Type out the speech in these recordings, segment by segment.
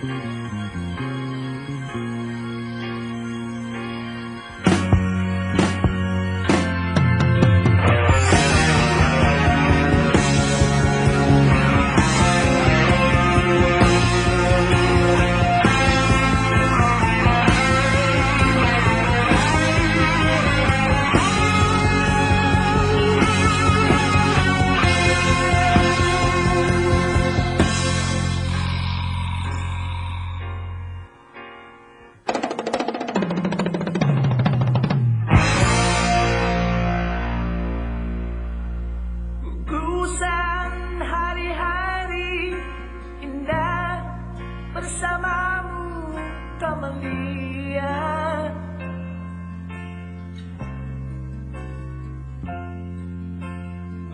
Mm-hmm.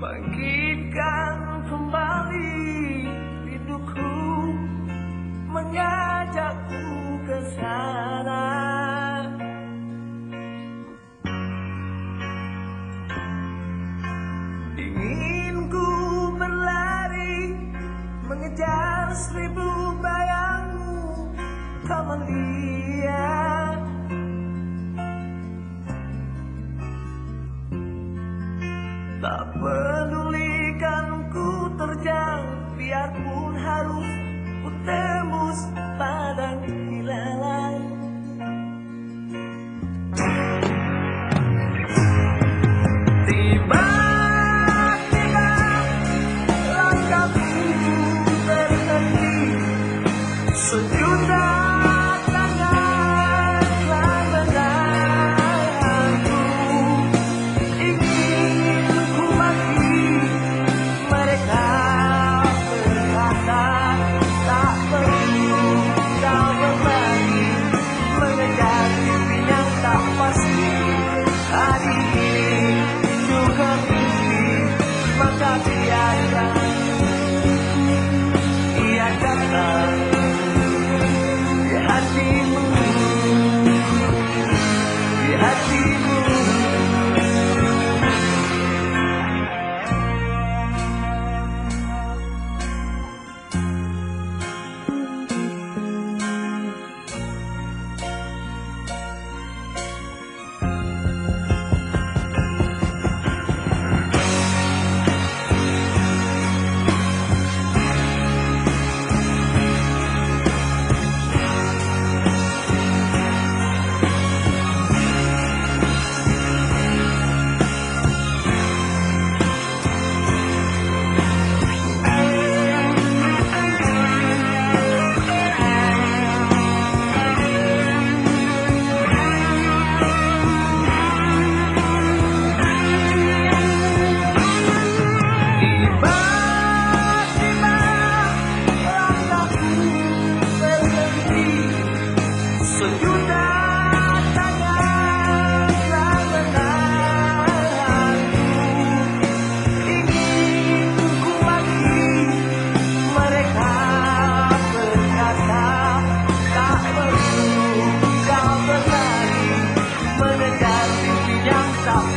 bangkitkan kembali hidupku mengajakku ke sana. Ingin ku berlari mengejar seribu bayangmu kembali